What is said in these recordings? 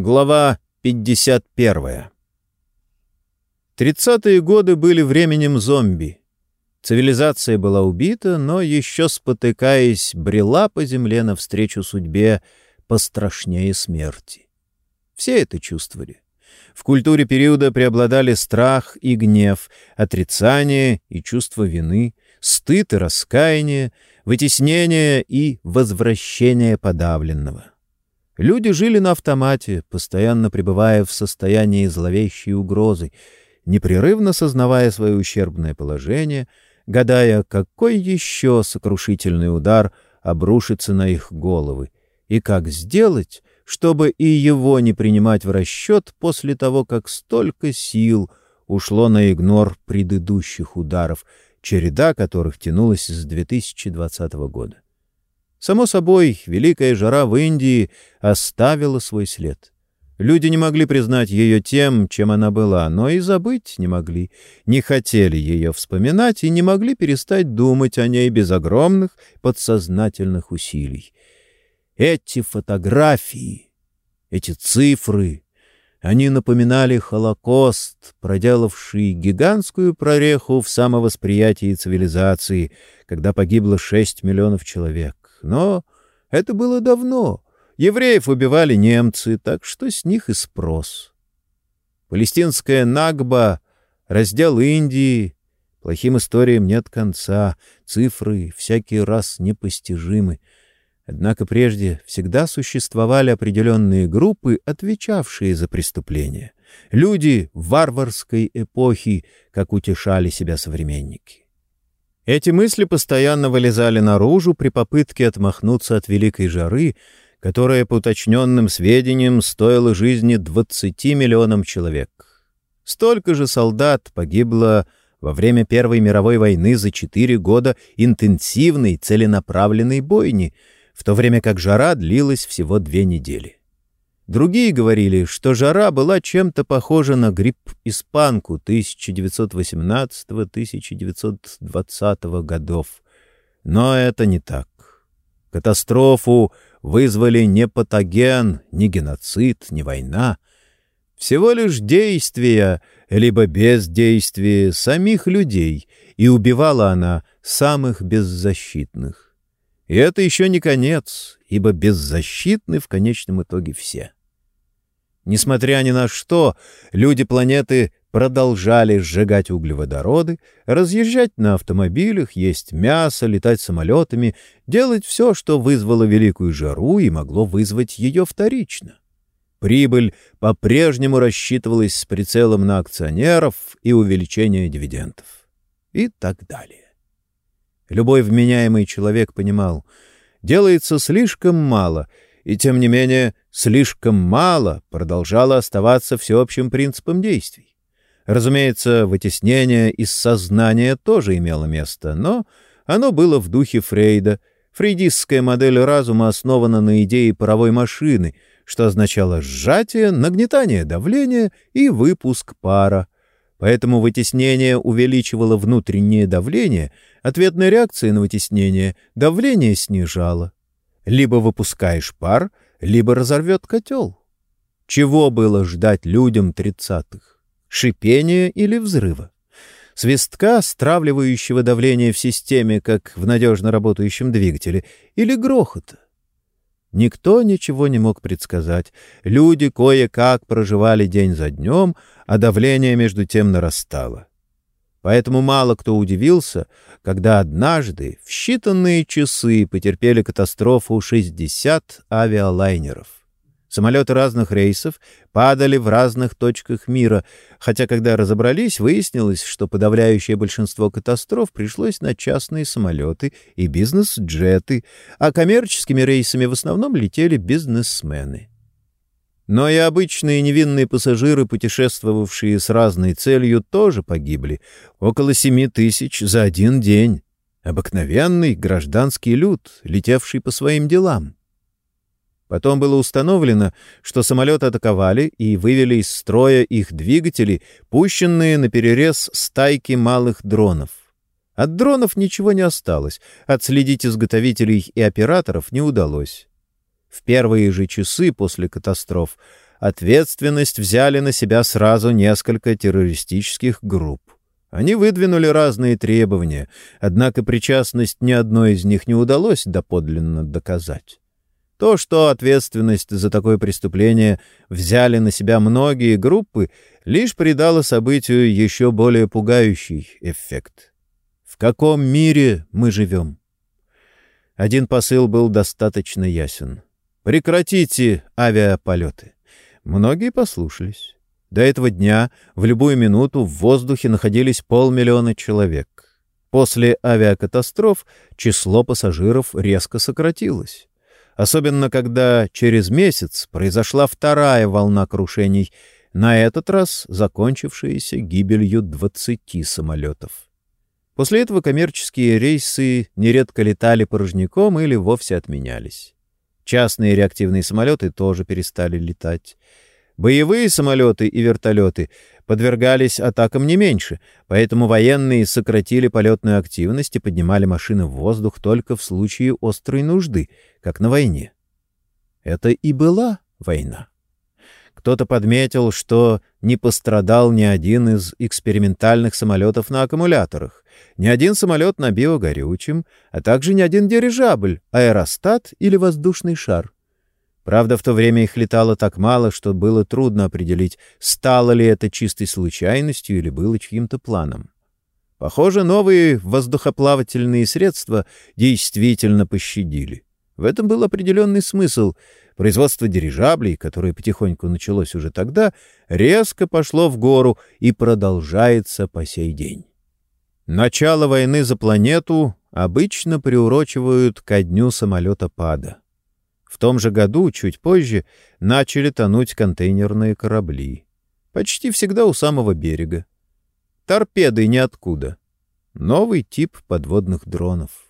Глава 51. Тридцатые годы были временем зомби. Цивилизация была убита, но еще спотыкаясь, брела по земле навстречу судьбе пострашнее смерти. Все это чувствовали. В культуре периода преобладали страх и гнев, отрицание и чувство вины, стыд и раскаяние, вытеснение и возвращение подавленного. Люди жили на автомате, постоянно пребывая в состоянии зловещей угрозы, непрерывно сознавая свое ущербное положение, гадая, какой еще сокрушительный удар обрушится на их головы, и как сделать, чтобы и его не принимать в расчет после того, как столько сил ушло на игнор предыдущих ударов, череда которых тянулась с 2020 года. Само собой, великая жара в Индии оставила свой след. Люди не могли признать ее тем, чем она была, но и забыть не могли, не хотели ее вспоминать и не могли перестать думать о ней без огромных подсознательных усилий. Эти фотографии, эти цифры, они напоминали Холокост, проделавший гигантскую прореху в самовосприятии цивилизации, когда погибло 6 миллионов человек. Но это было давно. Евреев убивали немцы, так что с них и спрос. Палестинская Нагба, раздел Индии. Плохим историям нет конца, цифры всякий раз непостижимы. Однако прежде всегда существовали определенные группы, отвечавшие за преступления. Люди варварской эпохи, как утешали себя современники. Эти мысли постоянно вылезали наружу при попытке отмахнуться от великой жары, которая, по уточненным сведениям, стоила жизни 20 миллионам человек. Столько же солдат погибло во время Первой мировой войны за четыре года интенсивной целенаправленной бойни, в то время как жара длилась всего две недели. Другие говорили, что жара была чем-то похожа на грипп-испанку 1918-1920 годов. Но это не так. Катастрофу вызвали не патоген, не геноцид, не война. Всего лишь действия, либо бездействие самих людей, и убивала она самых беззащитных. И это еще не конец, ибо беззащитны в конечном итоге все. Несмотря ни на что, люди планеты продолжали сжигать углеводороды, разъезжать на автомобилях, есть мясо, летать самолетами, делать все, что вызвало великую жару и могло вызвать ее вторично. Прибыль по-прежнему рассчитывалась с прицелом на акционеров и увеличение дивидендов. И так далее. Любой вменяемый человек понимал, делается слишком мало — и тем не менее слишком мало продолжало оставаться всеобщим принципом действий. Разумеется, вытеснение из сознания тоже имело место, но оно было в духе Фрейда. Фрейдистская модель разума основана на идее паровой машины, что означало сжатие, нагнетание давления и выпуск пара. Поэтому вытеснение увеличивало внутреннее давление, ответная реакция на вытеснение давление снижала. Либо выпускаешь пар, либо разорвет котел. Чего было ждать людям тридцатых? Шипения или взрыва? Свистка, стравливающего давление в системе, как в надежно работающем двигателе, или грохота? Никто ничего не мог предсказать. Люди кое-как проживали день за днем, а давление между тем нарастало. Поэтому мало кто удивился, когда однажды в считанные часы потерпели катастрофу 60 авиалайнеров. Самолеты разных рейсов падали в разных точках мира, хотя когда разобрались, выяснилось, что подавляющее большинство катастроф пришлось на частные самолеты и бизнес-джеты, а коммерческими рейсами в основном летели бизнесмены. Но и обычные невинные пассажиры, путешествовавшие с разной целью, тоже погибли. Около семи тысяч за один день. Обыкновенный гражданский люд, летевший по своим делам. Потом было установлено, что самолеты атаковали и вывели из строя их двигатели, пущенные на перерез стайки малых дронов. От дронов ничего не осталось, отследить изготовителей и операторов не удалось. В первые же часы после катастроф ответственность взяли на себя сразу несколько террористических групп. Они выдвинули разные требования, однако причастность ни одной из них не удалось доподлинно доказать. То, что ответственность за такое преступление взяли на себя многие группы, лишь придало событию еще более пугающий эффект. В каком мире мы живем? Один посыл был достаточно ясен. Прекратите авиаполеты. Многие послушались. До этого дня в любую минуту в воздухе находились полмиллиона человек. После авиакатастроф число пассажиров резко сократилось. Особенно когда через месяц произошла вторая волна крушений, на этот раз закончившаяся гибелью 20 самолетов. После этого коммерческие рейсы нередко летали порожняком или вовсе отменялись. Частные реактивные самолеты тоже перестали летать. Боевые самолеты и вертолеты подвергались атакам не меньше, поэтому военные сократили полетную активность и поднимали машины в воздух только в случае острой нужды, как на войне. Это и была война. Кто-то подметил, что не пострадал ни один из экспериментальных самолетов на аккумуляторах, ни один самолет на биогорючем, а также ни один дирижабль, аэростат или воздушный шар — Правда, в то время их летало так мало, что было трудно определить, стало ли это чистой случайностью или было чьим-то планом. Похоже, новые воздухоплавательные средства действительно пощадили. В этом был определенный смысл. Производство дирижаблей, которое потихоньку началось уже тогда, резко пошло в гору и продолжается по сей день. Начало войны за планету обычно приурочивают ко дню самолета пада. В том же году, чуть позже, начали тонуть контейнерные корабли. Почти всегда у самого берега. Торпеды ниоткуда. Новый тип подводных дронов.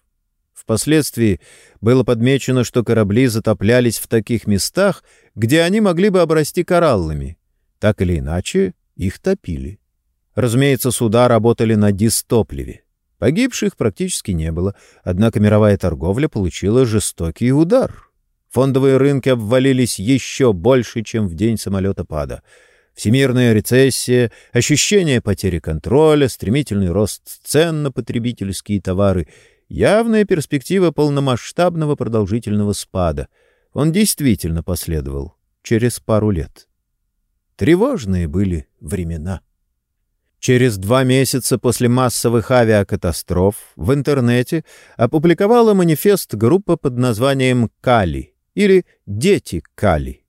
Впоследствии было подмечено, что корабли затоплялись в таких местах, где они могли бы обрасти кораллами. Так или иначе, их топили. Разумеется, суда работали на дистопливе. Погибших практически не было, однако мировая торговля получила жестокий удар — Фондовые рынки обвалились еще больше, чем в день самолета пада. Всемирная рецессия, ощущение потери контроля, стремительный рост цен на потребительские товары, явная перспектива полномасштабного продолжительного спада. Он действительно последовал через пару лет. Тревожные были времена. Через два месяца после массовых авиакатастроф в интернете опубликовала манифест группа под названием «Кали», или «Дети Кали».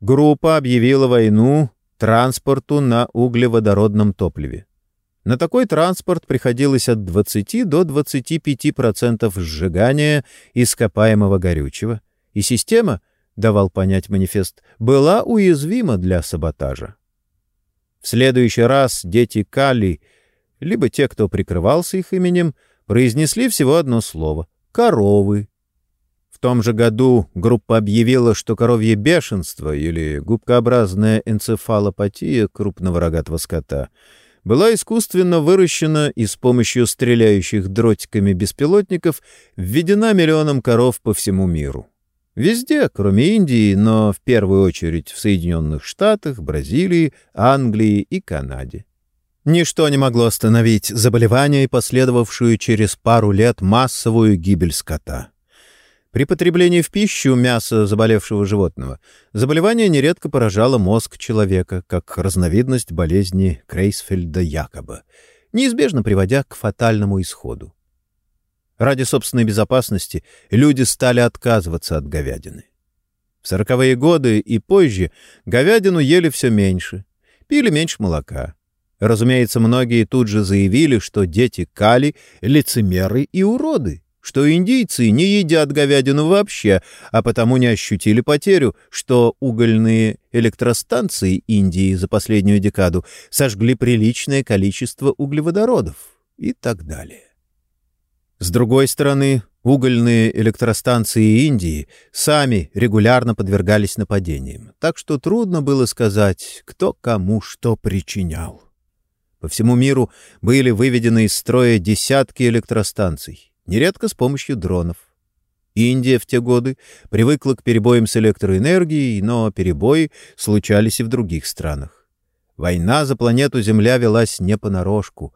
Группа объявила войну транспорту на углеводородном топливе. На такой транспорт приходилось от 20 до 25% сжигания ископаемого горючего, и система, давал понять манифест, была уязвима для саботажа. В следующий раз дети Кали, либо те, кто прикрывался их именем, произнесли всего одно слово — «коровы», том же году группа объявила, что коровье бешенство или губкообразная энцефалопатия крупного рогатого скота была искусственно выращена и с помощью стреляющих дротиками беспилотников введена миллионам коров по всему миру. Везде, кроме Индии, но в первую очередь в Соединенных Штатах, Бразилии, Англии и Канаде. Ничто не могло остановить заболевание последовавшую через пару лет массовую гибель скота. При потреблении в пищу мяса заболевшего животного заболевание нередко поражало мозг человека, как разновидность болезни Крейсфельда-Якоба, неизбежно приводя к фатальному исходу. Ради собственной безопасности люди стали отказываться от говядины. В сороковые годы и позже говядину ели все меньше, пили меньше молока. Разумеется, многие тут же заявили, что дети Кали — лицемеры и уроды, что индийцы не едят говядину вообще, а потому не ощутили потерю, что угольные электростанции Индии за последнюю декаду сожгли приличное количество углеводородов и так далее. С другой стороны, угольные электростанции Индии сами регулярно подвергались нападениям, так что трудно было сказать, кто кому что причинял. По всему миру были выведены из строя десятки электростанций нередко с помощью дронов. Индия в те годы привыкла к перебоям с электроэнергией, но перебои случались и в других странах. Война за планету Земля велась не понарошку.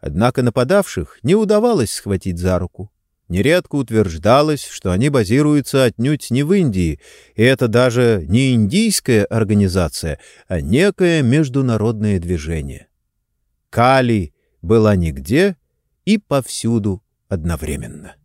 Однако нападавших не удавалось схватить за руку. Нередко утверждалось, что они базируются отнюдь не в Индии, и это даже не индийская организация, а некое международное движение. Кали была нигде и повсюду одновременно.